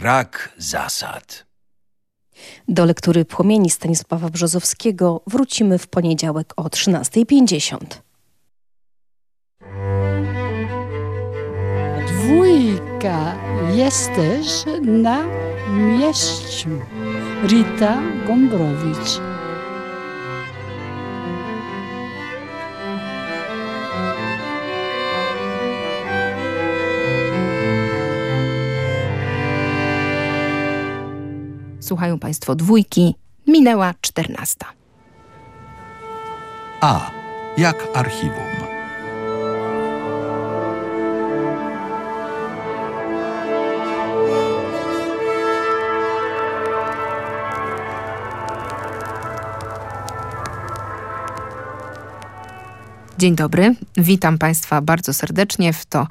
brak zasad. Do lektury Płomieni Stanisława Brzozowskiego wrócimy w poniedziałek o 13.50. Dwójka jesteś na mieściu. Rita Gombrowicz. Słuchają Państwo dwójki. Minęła czternasta. A. Jak archiwum. Dzień dobry, witam Państwa bardzo serdecznie w to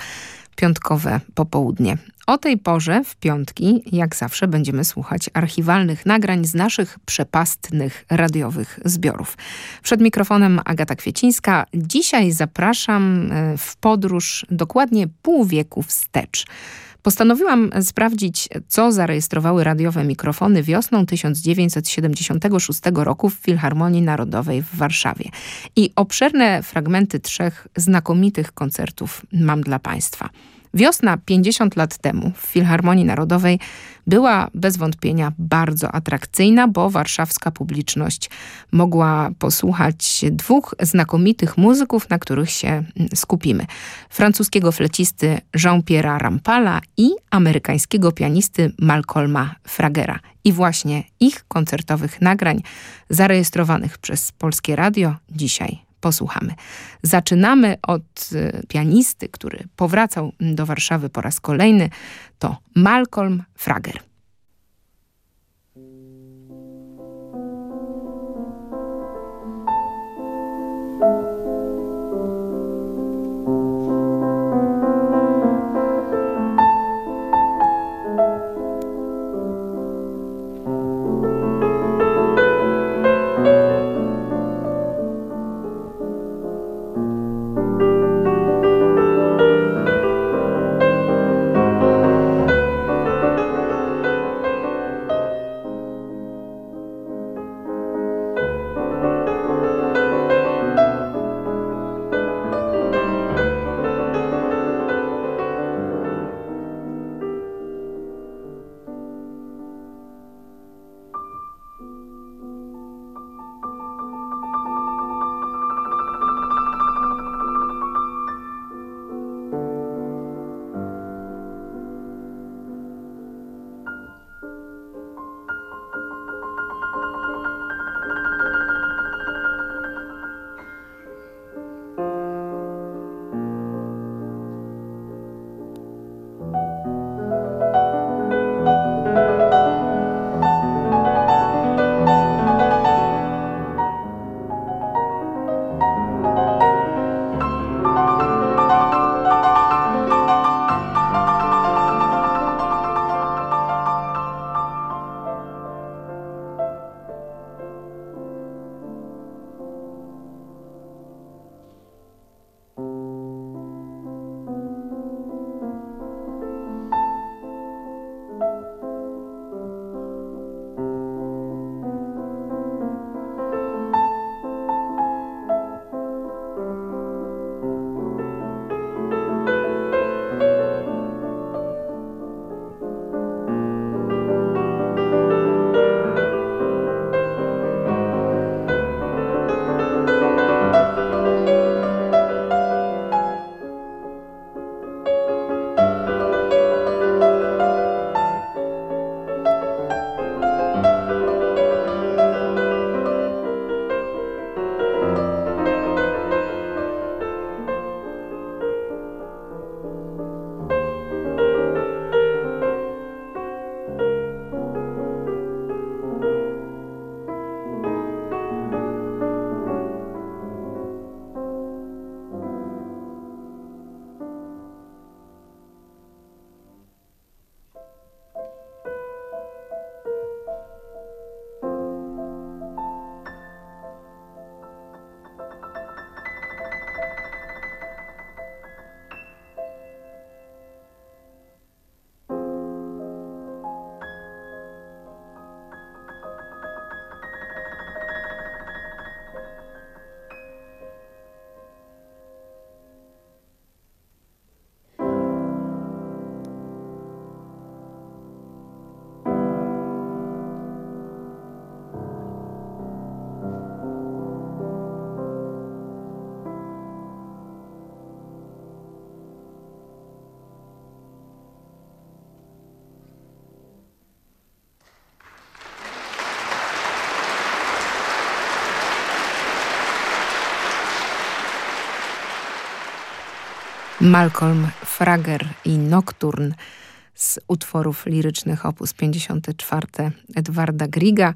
piątkowe popołudnie. O tej porze w piątki, jak zawsze, będziemy słuchać archiwalnych nagrań z naszych przepastnych radiowych zbiorów. Przed mikrofonem Agata Kwiecińska. Dzisiaj zapraszam e, w podróż dokładnie pół wieku wstecz. Postanowiłam sprawdzić, co zarejestrowały radiowe mikrofony wiosną 1976 roku w Filharmonii Narodowej w Warszawie. I obszerne fragmenty trzech znakomitych koncertów mam dla Państwa. Wiosna 50 lat temu w Filharmonii Narodowej była bez wątpienia bardzo atrakcyjna, bo warszawska publiczność mogła posłuchać dwóch znakomitych muzyków, na których się mm, skupimy. Francuskiego flecisty Jean-Pierre'a Rampala i amerykańskiego pianisty Malcolma Fragera. I właśnie ich koncertowych nagrań zarejestrowanych przez Polskie Radio dzisiaj posłuchamy. Zaczynamy od y, pianisty, który powracał do Warszawy po raz kolejny. To Malcolm Frager. Malcolm Frager i Nocturne z utworów lirycznych op. 54 Edwarda Griga.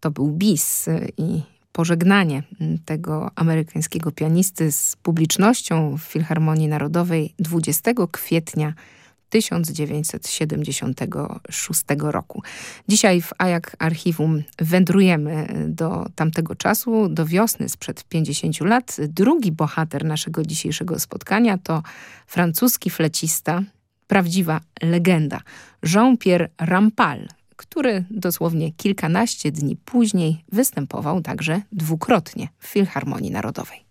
To był bis i pożegnanie tego amerykańskiego pianisty z publicznością w Filharmonii Narodowej 20 kwietnia 1976 roku. Dzisiaj w Ajak Archiwum wędrujemy do tamtego czasu, do wiosny sprzed 50 lat. Drugi bohater naszego dzisiejszego spotkania to francuski flecista, prawdziwa legenda, Jean-Pierre Rampal, który dosłownie kilkanaście dni później występował także dwukrotnie w Filharmonii Narodowej.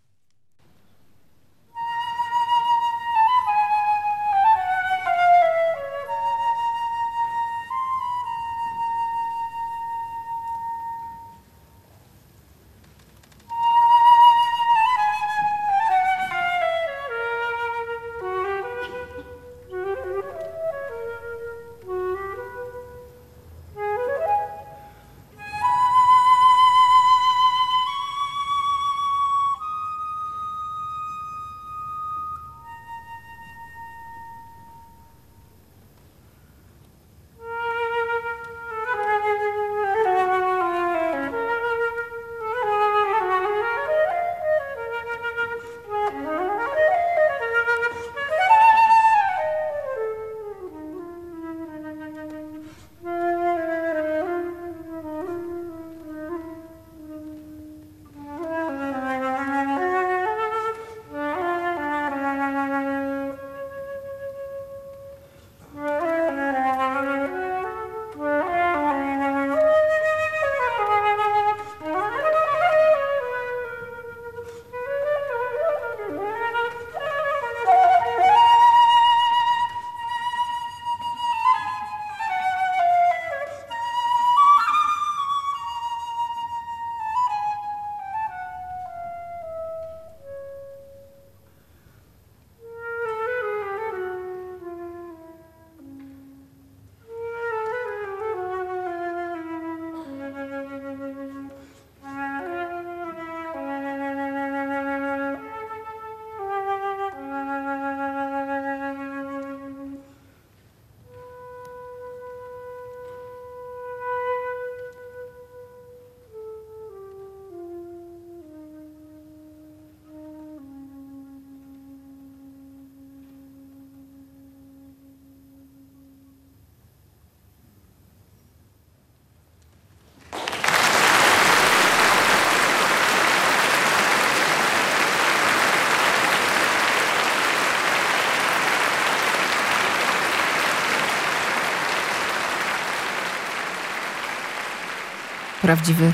Prawdziwy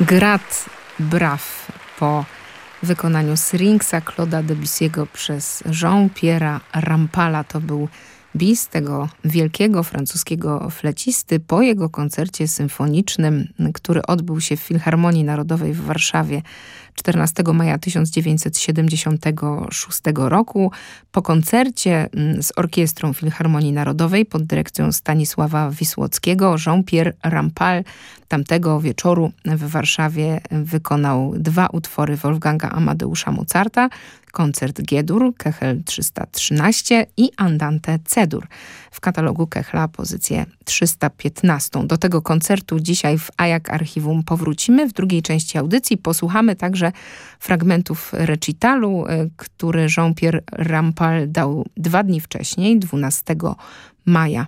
grat braw po wykonaniu Syringsa Claude'a Debussy'ego przez Jean-Pierre'a Rampala. To był bis tego wielkiego francuskiego flecisty po jego koncercie symfonicznym, który odbył się w Filharmonii Narodowej w Warszawie 14 maja 1976 roku. Po koncercie mm, z Orkiestrą Filharmonii Narodowej pod dyrekcją Stanisława Wisłockiego Jean-Pierre Rampal tamtego wieczoru w Warszawie wykonał dwa utwory Wolfganga Amadeusza Mozarta, koncert G-dur, Kechel 313 i Andante C-dur. W katalogu Kechla pozycję 315. Do tego koncertu dzisiaj w Ajak Archiwum powrócimy. W drugiej części audycji posłuchamy także fragmentów recitalu, y, który Jean-Pierre Rampal dał dwa dni wcześniej, 12 maja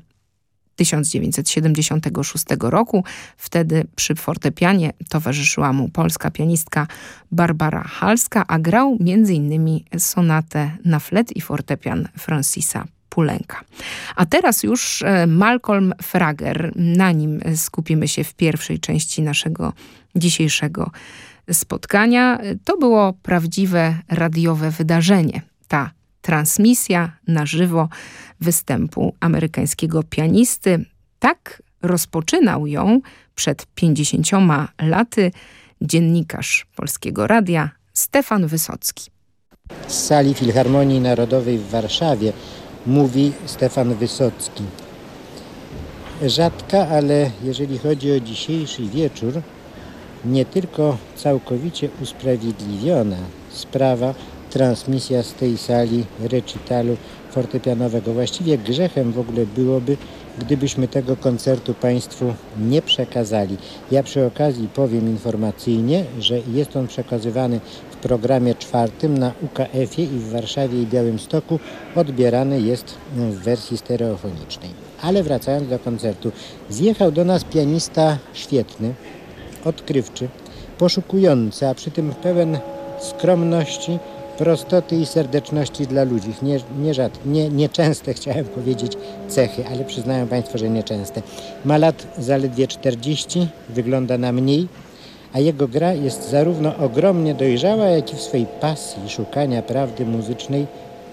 1976 roku. Wtedy przy fortepianie towarzyszyła mu polska pianistka Barbara Halska, a grał m.in. sonatę na flet i fortepian Francisa Pulenka. A teraz już e, Malcolm Frager. Na nim skupimy się w pierwszej części naszego dzisiejszego spotkania. To było prawdziwe radiowe wydarzenie. Ta transmisja na żywo występu amerykańskiego pianisty. Tak rozpoczynał ją przed 50 laty dziennikarz Polskiego Radia Stefan Wysocki. Z sali Filharmonii Narodowej w Warszawie mówi Stefan Wysocki. Rzadka, ale jeżeli chodzi o dzisiejszy wieczór, nie tylko całkowicie usprawiedliwiona sprawa transmisja z tej sali recitalu fortepianowego. Właściwie grzechem w ogóle byłoby, gdybyśmy tego koncertu Państwu nie przekazali. Ja przy okazji powiem informacyjnie, że jest on przekazywany w programie czwartym na UKF-ie i w Warszawie i Białymstoku odbierany jest w wersji stereofonicznej. Ale wracając do koncertu, zjechał do nas pianista świetny, odkrywczy, poszukujący, a przy tym pełen skromności, prostoty i serdeczności dla ludzi. Nie, nie, rzad, nie, nieczęste chciałem powiedzieć cechy, ale przyznają Państwo, że nieczęste. Ma lat zaledwie 40, wygląda na mniej, a jego gra jest zarówno ogromnie dojrzała, jak i w swojej pasji szukania prawdy muzycznej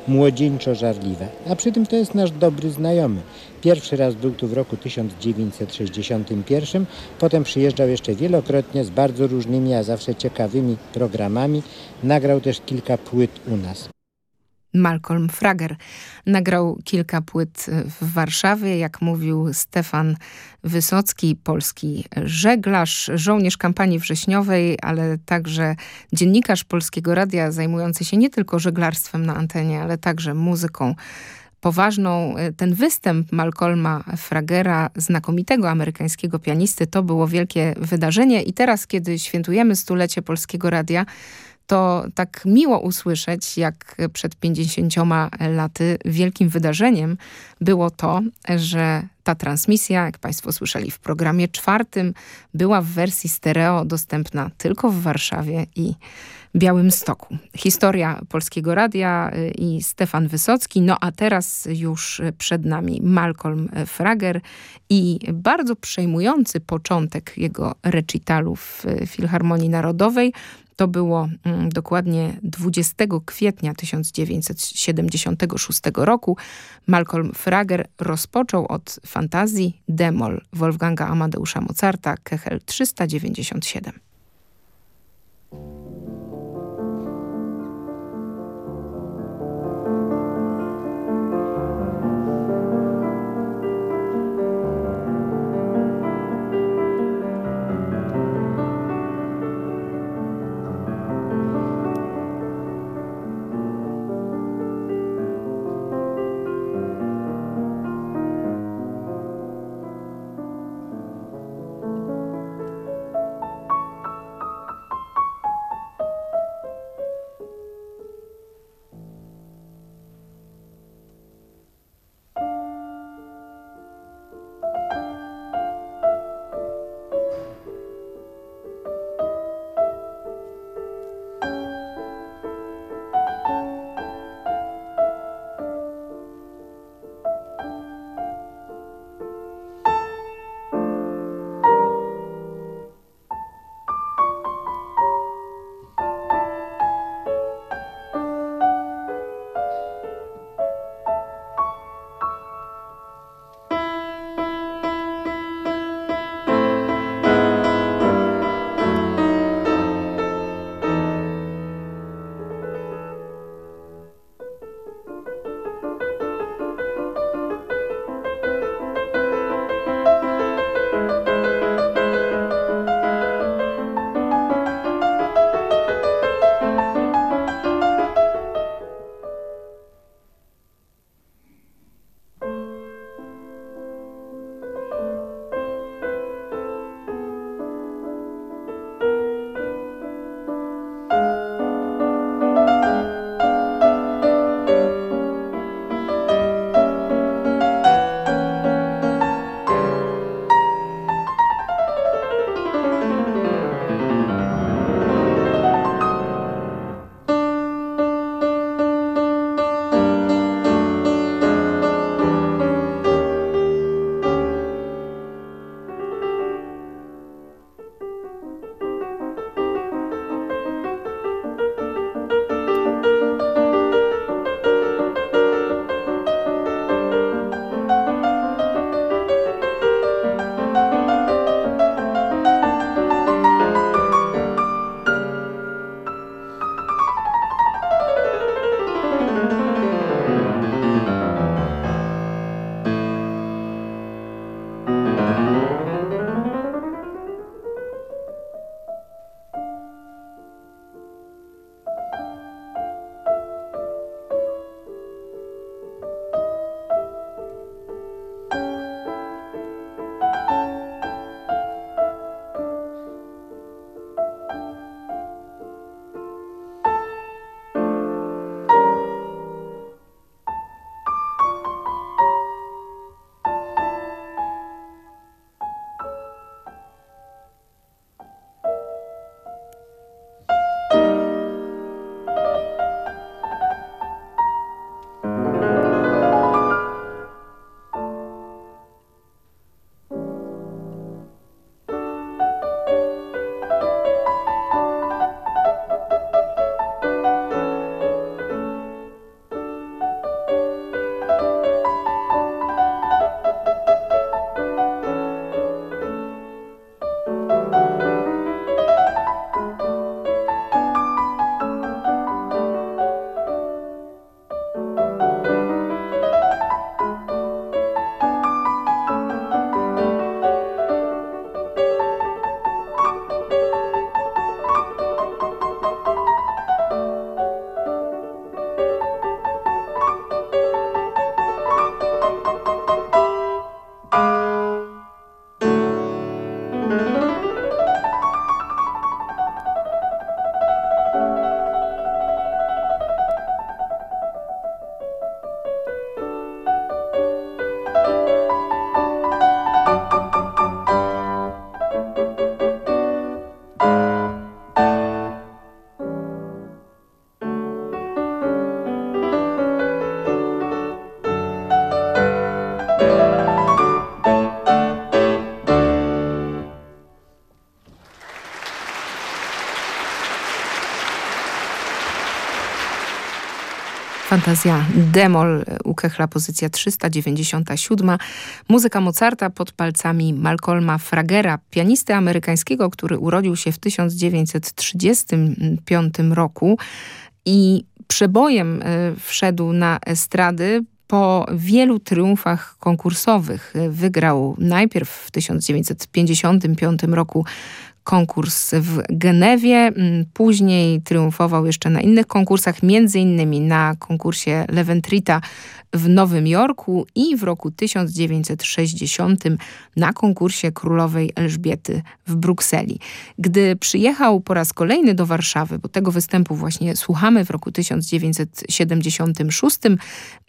młodzieńczo żarliwa. A przy tym to jest nasz dobry znajomy. Pierwszy raz był tu w roku 1961, potem przyjeżdżał jeszcze wielokrotnie z bardzo różnymi, a zawsze ciekawymi programami. Nagrał też kilka płyt u nas. Malcolm Frager. Nagrał kilka płyt w Warszawie, jak mówił Stefan Wysocki, polski żeglarz, żołnierz kampanii wrześniowej, ale także dziennikarz Polskiego Radia zajmujący się nie tylko żeglarstwem na antenie, ale także muzyką poważną. Ten występ Malcolma Fragera, znakomitego amerykańskiego pianisty, to było wielkie wydarzenie i teraz, kiedy świętujemy stulecie Polskiego Radia, to tak miło usłyszeć, jak przed 50 laty wielkim wydarzeniem było to, że ta transmisja, jak Państwo słyszeli w programie czwartym, była w wersji stereo dostępna tylko w Warszawie i Białymstoku. Historia Polskiego Radia y, i Stefan Wysocki. No a teraz już przed nami Malcolm Frager i bardzo przejmujący początek jego recitalu w Filharmonii Narodowej. To było mm, dokładnie 20 kwietnia 1976 roku. Malcolm Frager rozpoczął od fantazji Demol Wolfganga Amadeusza Mozarta Kechel 397. Fantazja Demol u Kechla, pozycja 397. Muzyka Mozarta pod palcami Malcolma Fragera, pianisty amerykańskiego, który urodził się w 1935 roku i przebojem e, wszedł na estrady po wielu triumfach konkursowych. Wygrał najpierw w 1955 roku konkurs w Genewie. Mm, później triumfował jeszcze na innych konkursach, między innymi na konkursie Leventrita w Nowym Jorku i w roku 1960 na konkursie Królowej Elżbiety w Brukseli. Gdy przyjechał po raz kolejny do Warszawy, bo tego występu właśnie słuchamy w roku 1976,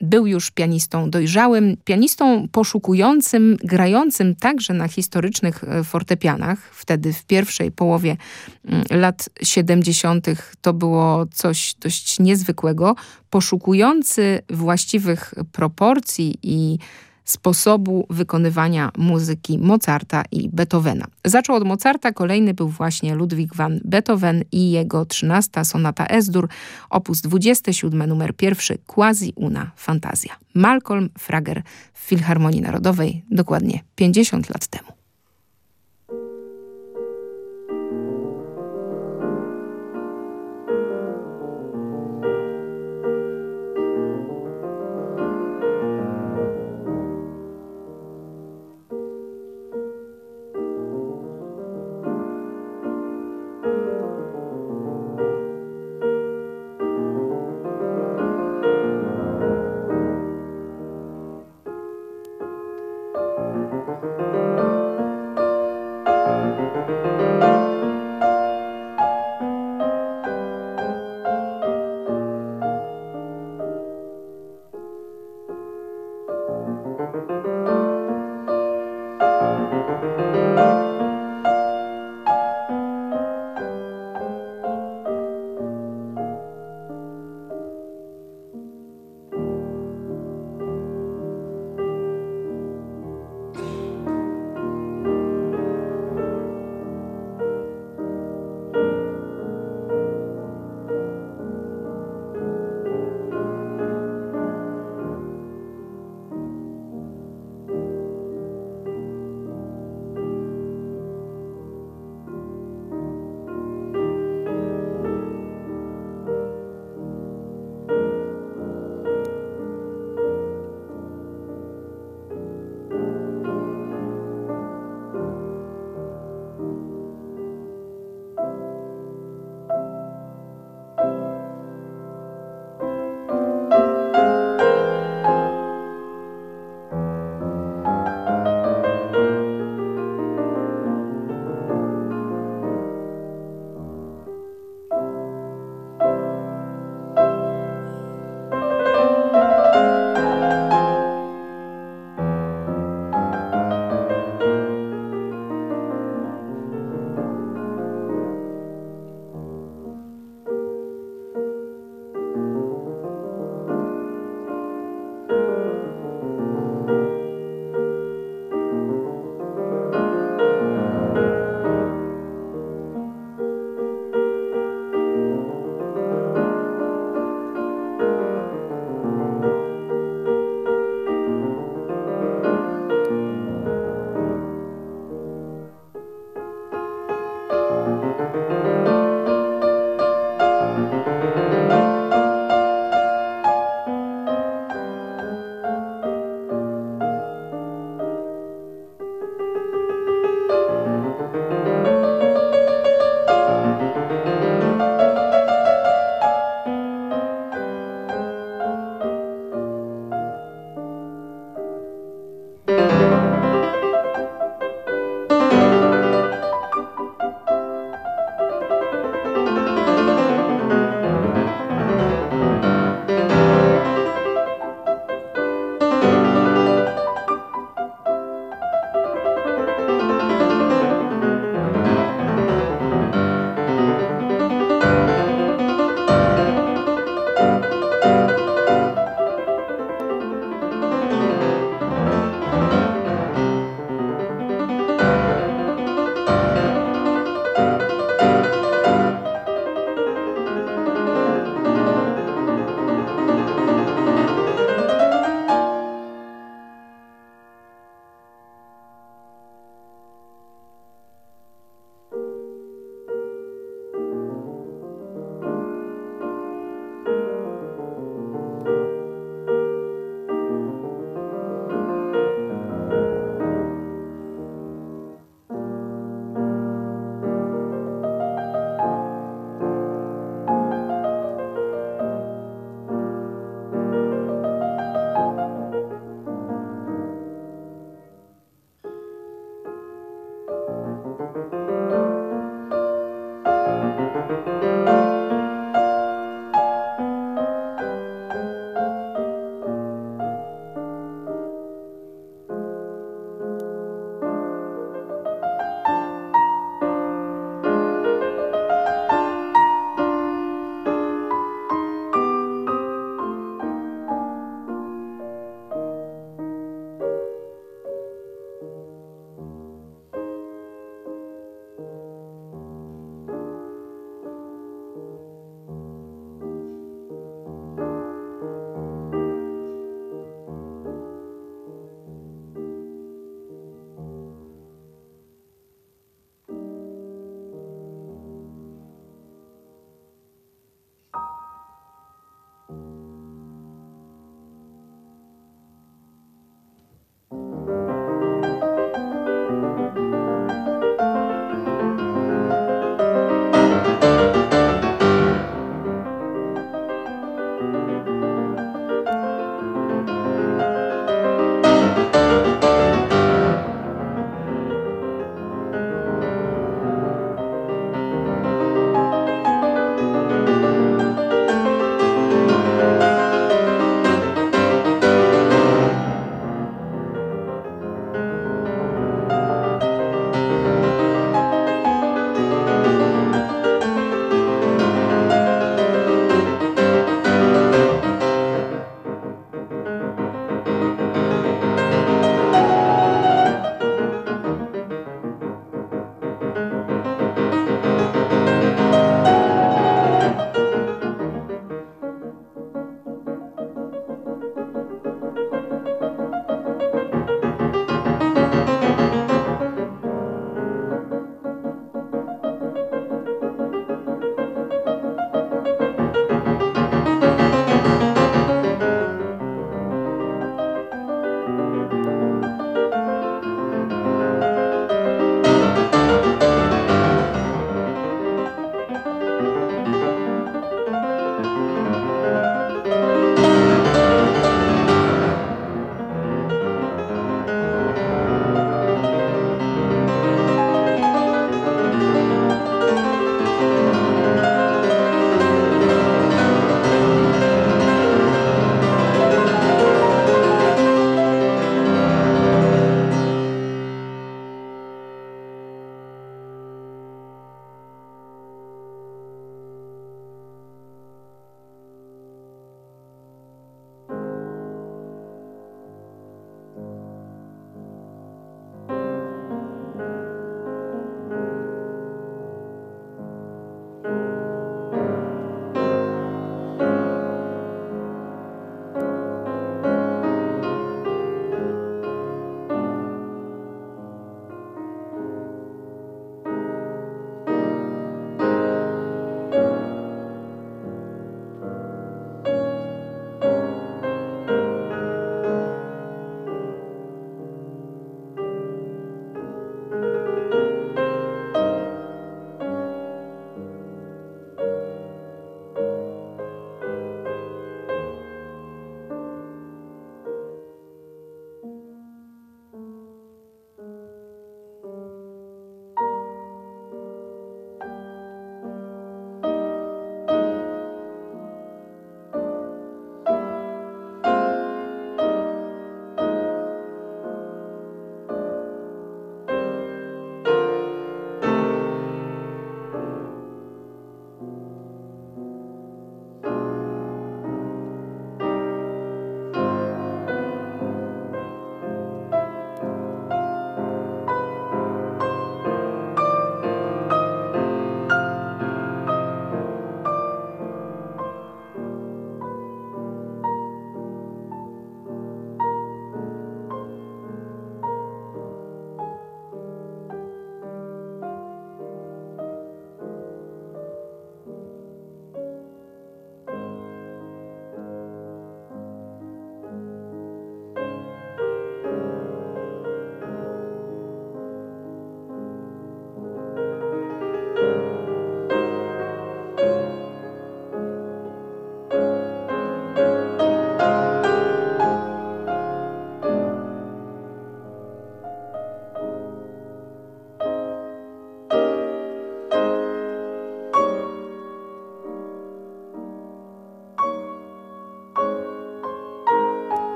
był już pianistą dojrzałym, pianistą poszukującym, grającym także na historycznych e, fortepianach. Wtedy w pierwszej połowie mm, lat 70. to było coś dość niezwykłego. Poszukujący właściwych proporcji i sposobu wykonywania muzyki Mozarta i Beethovena. Zaczął od Mozarta, kolejny był właśnie Ludwig van Beethoven i jego 13 sonata S-dur, opus 27, numer pierwszy, Quasi una fantazja. Malcolm Frager w Filharmonii Narodowej dokładnie 50 lat temu.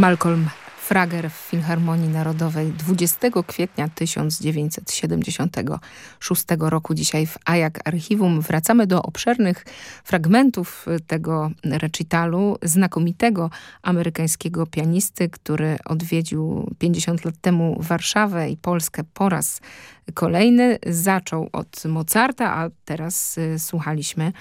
Malcolm Frager w Filharmonii Narodowej 20 kwietnia 1976 roku. Dzisiaj w Ajak Archiwum wracamy do obszernych fragmentów tego recitalu znakomitego amerykańskiego pianisty, który odwiedził 50 lat temu Warszawę i Polskę po raz kolejny. Zaczął od Mozarta, a teraz y, słuchaliśmy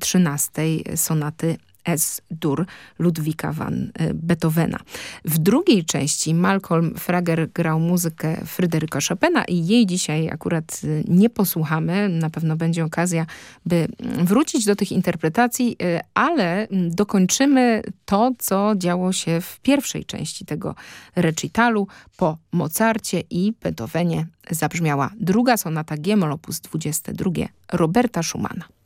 13 sonaty S-dur Ludwika van e, Beethovena. W drugiej części Malcolm Frager grał muzykę Fryderyka Chopina i jej dzisiaj akurat e, nie posłuchamy. Na pewno będzie okazja, by mm, wrócić do tych interpretacji, e, ale mm, dokończymy to, co działo się w pierwszej części tego recitalu. Po Mozarcie i Beethovenie zabrzmiała druga sonata G-moll op. 22 Roberta Schumana.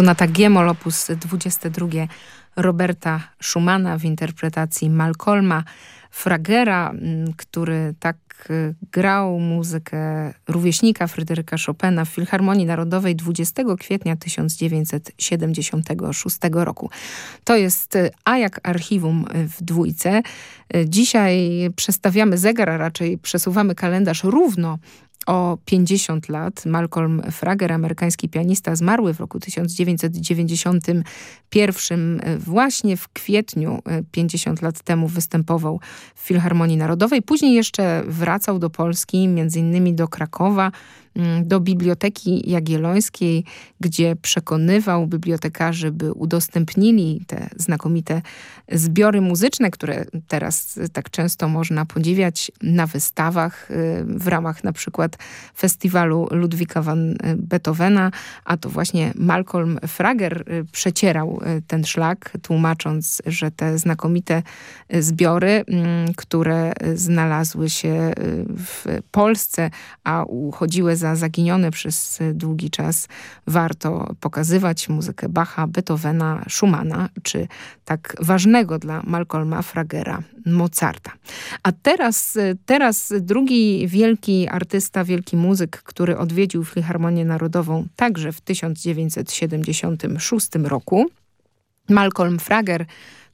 Sonata G-moll op. 22 Roberta Schumana w interpretacji Malcolma Fragera, mm, który tak y, grał muzykę rówieśnika Fryderyka Chopina w Filharmonii Narodowej 20 kwietnia 1976 roku. To jest y, A jak archiwum w dwójce. Y, dzisiaj przestawiamy zegar, a raczej przesuwamy kalendarz równo o 50 lat. Malcolm Frager, amerykański pianista, zmarły w roku 1991. Właśnie w kwietniu 50 lat temu występował w Filharmonii Narodowej. Później jeszcze wracał do Polski, między innymi do Krakowa, do Biblioteki Jagiellońskiej, gdzie przekonywał bibliotekarzy, by udostępnili te znakomite zbiory muzyczne, które teraz tak często można podziwiać na wystawach y, w ramach na przykład festiwalu Ludwika van Beethovena, a to właśnie Malcolm Frager y, przecierał y, ten szlak, tłumacząc, że te znakomite zbiory, mm, które znalazły się w Polsce, a uchodziły za zaginione przez długi czas, warto pokazywać muzykę Bacha, Beethovena, Schumana, czy tak ważnego dla Malcolma Fragera, Mozarta. A teraz, teraz drugi wielki artysta, wielki muzyk, który odwiedził Filharmonię Narodową także w 1976 roku, Malcolm Frager,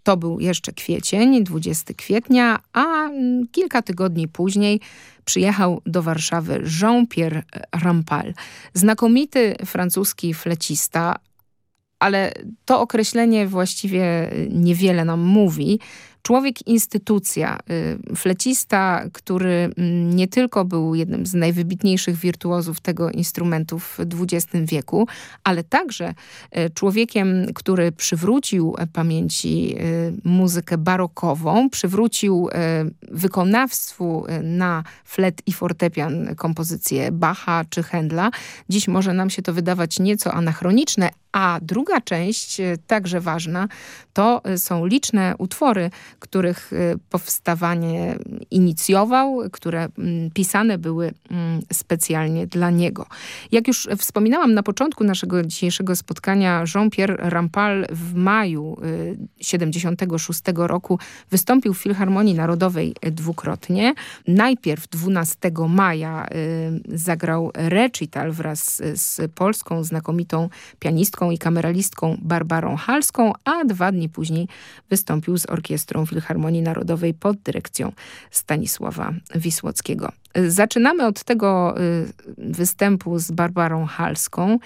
to był jeszcze kwiecień, 20 kwietnia, a kilka tygodni później przyjechał do Warszawy Jean-Pierre Rampal. Znakomity francuski flecista, ale to określenie właściwie niewiele nam mówi. Człowiek instytucja, y, flecista, który mm, nie tylko był jednym z najwybitniejszych wirtuozów tego instrumentu w XX wieku, ale także y, człowiekiem, który przywrócił pamięci y, muzykę barokową, przywrócił wykonawstwu na flet i fortepian kompozycje Bacha czy Händla. Dziś może nam się to wydawać nieco anachroniczne, a druga część, także ważna, to są liczne utwory, których y, powstawanie inicjował, które mm, pisane były mm, specjalnie dla niego. Jak już wspominałam na początku naszego dzisiejszego spotkania, Jean-Pierre Rampal w maju 76 y, roku wystąpił w Filharmonii Narodowej dwukrotnie. Najpierw 12 maja y, zagrał recital wraz z polską znakomitą pianistką i kameralistką Barbarą Halską, a dwa dni później wystąpił z orkiestrą Filharmonii Narodowej pod dyrekcją Stanisława Wisłockiego. Zaczynamy od tego y, występu z Barbarą Halską,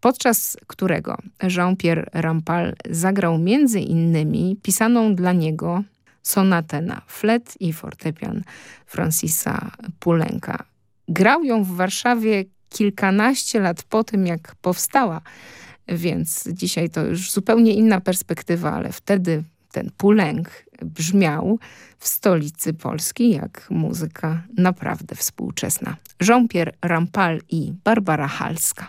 podczas którego Jean-Pierre Rampal zagrał między innymi pisaną dla niego sonatę na flet i fortepian Francisa Pulenka. Grał ją w Warszawie kilkanaście lat po tym, jak powstała, więc dzisiaj to już zupełnie inna perspektywa, ale wtedy ten Pulenk brzmiał w stolicy Polski jak muzyka naprawdę współczesna. Jean-Pierre Rampal i Barbara Halska.